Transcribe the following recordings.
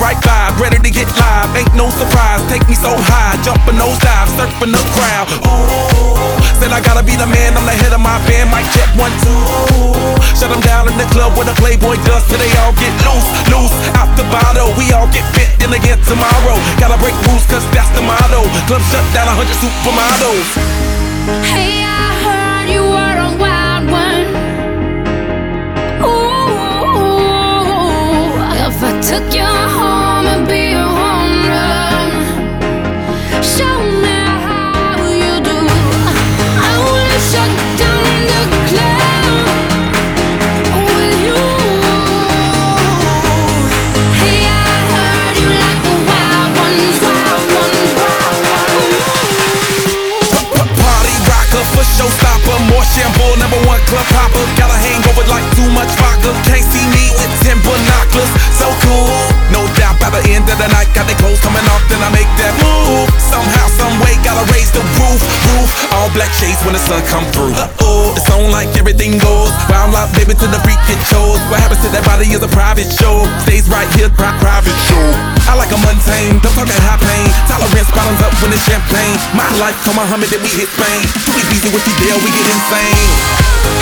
right vibe. Ready to get live, ain't no surprise. Take me so high, jumping those dives, surfing the crowd. Ooh, said I gotta be the man, I'm the head of my band. Mic check one, two. Shut them down in the club where the Playboy does till they all get loose, loose. Out the bottle, we all get fit in again tomorrow. Gotta break rules, cause that's the motto. Club shut down, a 100 supermodels. Hey, I heard you were a wild one. Ooh, if I took you Shades when the sun come through. Uh oh, it's on like everything goes. Wild out, baby, to the freak it shows. What happens to that body is a private show. Stays right here, pri- private show. I like a mundane, don't talk at high pain. Tolerance bottoms up when it's champagne. My life, come Muhammad, then we hit Spain. Too easy with you, deal, we get insane.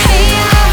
Hey, I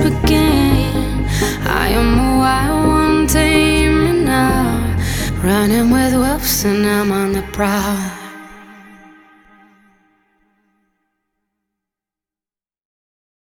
and begin. I am a wild one, tame me now, running with wolves and I'm on the prowl.